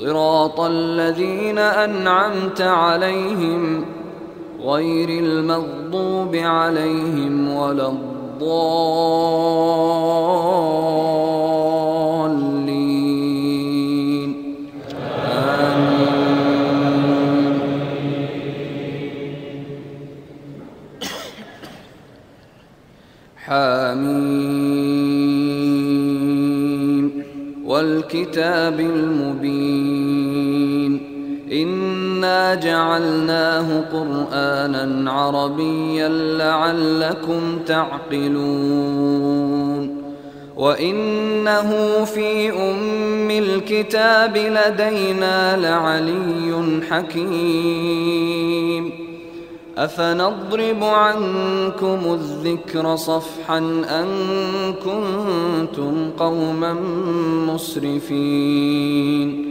صراط الذين أنعمت عليهم غير المغضوب عليهم ولا الضالين. آمين. حميم. والكتاب المبين. إنا جعلناه قرآنا عربيا لعلكم تعقلون. وإنه في أم الكتاب لدينا لعلي حكيم. أفنضرب عنكم الذكر صفحا أن كنتم قوما مسرفين.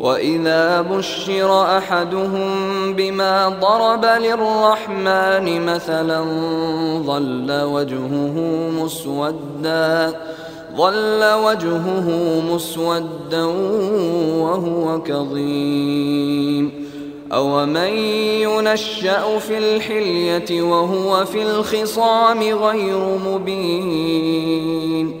وإذا بشر أحدهم بما ضرب للرحمن مثلا ظل وجهه مسوداً ظل وجهه مسودا وهو كظيم أومن ينشأ في الحلية وهو في الخصام غير مبين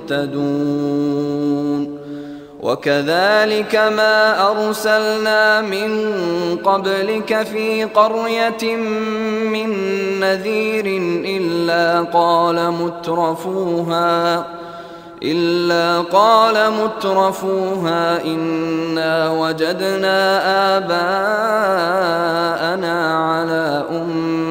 مهتدون وكذلك ما أرسلنا من قبلك في قرية من نذير إلا قال مترفوها إلا قال مترفوها إنا وجدنا آباءنا على أمة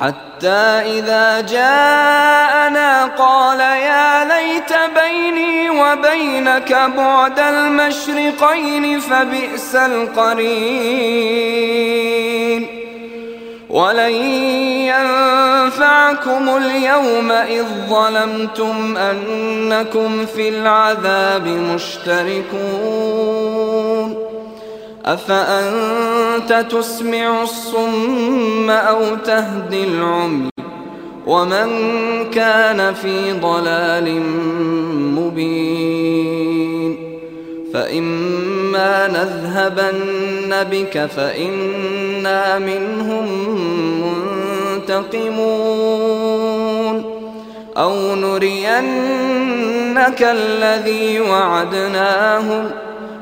حتى إذا جاءنا قال يا ليت بيني وبينك بعد المشرقين فبئس القرين. ولن ينفعكم اليوم إذ ظلمتم أنكم في العذاب مشتركون. أفأنت تسمع الصم أو تهدي العمي ومن كان في ضلال مبين فإما نذهبن بك فإنا منهم منتقمون أو نرينك الذي وعدناهم ۖ